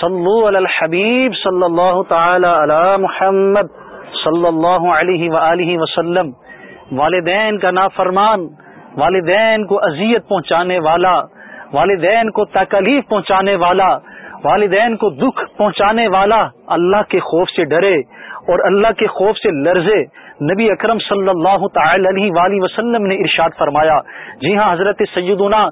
صلو علی الحبیب صلی اللہ تعالی علی محمد صلی اللہ علیہ وآلہ وسلم. والدین کا نافرمان، والدین کو اذیت پہنچانے والا، والدین کو تکلیف پہنچانے والا، والدین کو دکھ پہنچانے والا اللہ کے خوف سے ڈرے اور اللہ کے خوف سے لرزے۔ نبی اکرم صلی اللہ تعالی علیہ وآلہ وسلم نے ارشاد فرمایا جی ہاں حضرت سیدنا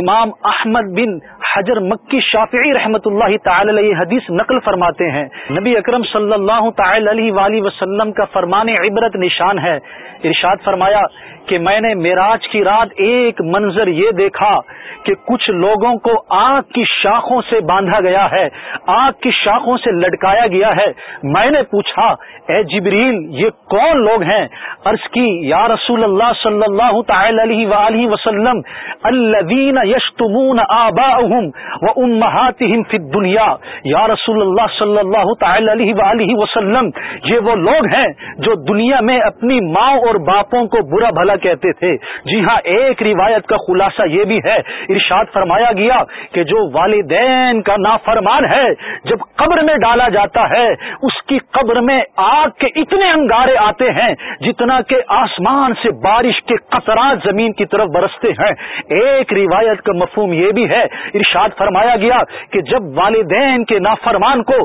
امام احمد بن حجر مکی شافعی رحمت اللہ تعالی علیہ حدیث نقل فرماتے ہیں۔ نبی اکرم صلی اللہ تعالی علیہ وآلہ وسلم کا فرمان عبرت نشان ہے۔ ارشاد فرمایا کہ میں نے میراج کی رات ایک منظر یہ دیکھا کہ کچھ لوگوں کو آگ کی شاخوں سے باندھا گیا ہے۔ آگ کی شاخوں سے لٹکایا گیا ہے۔ میں نے پوچھا، اے جبریل، یہ کون لوگ ہیں؟ عرض کی، یا رسول اللہ صلی اللہ تعالی علیہ وآلہ وسلم، الذین یشتمون آباءہم و امہاتہم فی الدنیا یا رسول اللہ صلی اللہ تعالی علیہ وآلہ وسلم۔ یہ وہ لوگ ہیں جو دنیا میں اپنی ماں اور باپوں کو برا بھلا کہتے تھے۔ جی ہاں ایک روایت کا خلاصہ یہ بھی ہے۔ ارشاد فرمایا گیا کہ جو والدین کا نافرمان ہے، جب قبر میں ڈالا جاتا ہے، اس کی قبر میں آگ کے اتنے انگارے آتے ہیں جتنا کہ آسمان سے بارش کے قطرات زمین کی طرف برستے ہیں۔ ایک روایت کا مفہوم یہ بھی ہے۔ ارشاد فرمایا گیا کہ جب والدین کے نافرمان کو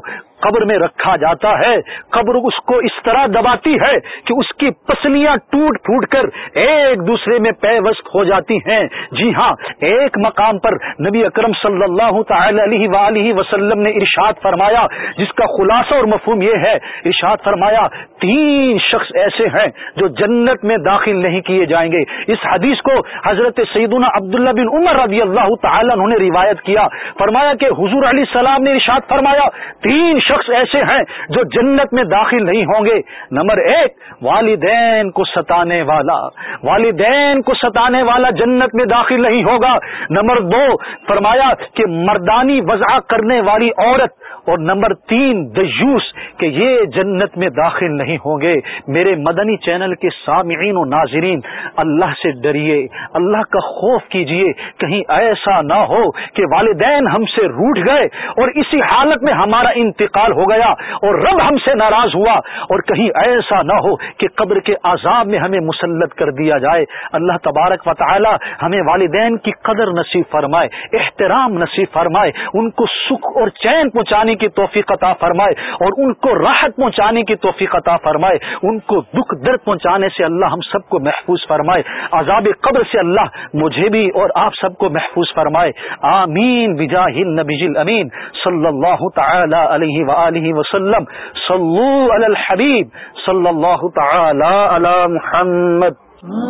قبر میں رکھا جاتا ہے۔ قبر اس کو اس طرح دباتی ہے کہ اس کی پسلیاں ٹوٹ پھوٹ کر ایک دوسرے میں پیوست ہو جاتی ہیں۔ جی ہاں ایک مقام پر نبی اکرم صلی اللہ تعالی علیہ وآلہ وسلم نے ارشاد فرمایا، جس کا خلاصہ اور مفہوم یہ ہے، ارشاد فرمایا، تین شخص ایسے ہیں جو جنت میں داخل نہیں کیے جائیں گے۔ اس حدیث کو حضرت سیدنا عبداللہ بن عمر رضی اللہ تعالی انہوں نے روایت کیا۔ فرمایا کہ حضور علیہ السلام نے ارشاد فرمایا، تین شخص ایسے ہیں جو جنت میں داخل نہیں ہوں گے۔ نمبر ایک، والدین کو ستانے والا۔ والدین کو ستانے والا جنت میں داخل نہیں ہوگا۔ نمبر دو، فرمایا کہ مردانی وضع کرنے والی عورت۔ اور نمبر تین، دیوس، کہ یہ جنت میں داخل نہیں ہوں گے۔ میرے مدنی چینل کے سامعین و ناظرین اللہ سے ڈریے، اللہ کا خوف کیجیے کہیں ایسا نہ ہو کہ والدین ہم سے روٹ گئے اور اسی حالت میں ہمارا انتقال ہو گیا اور رب ہم سے ناراض ہوا اور کہیں ایسا نہ ہو کہ قبر کے عذاب میں ہمیں مسلط کر دیا جائے۔ اللہ تبارک و تعالی ہمیں والدین کی قدر نصیب فرمائے، احترام نصیب فرمائے، ان کو سکھ اور چین پہنچانے کی توفیق عطا فرمائے اور ان کو راحت پہنچانے کی توفیق عطا فرمائے۔ ان کو دکھ درد پہنچانے سے اللہ ہم سب کو محفوظ فرمائے۔ عذاب قبر سے اللہ مجھے بھی اور آپ سب کو محفوظ فرمائے۔ آمین۔ بجاہ النبی الامین صلی اللہ تعالی علیہ وآلہ وسلم۔ صلو علی الحبیب۔ صلی اللہ تعالی علی محمد۔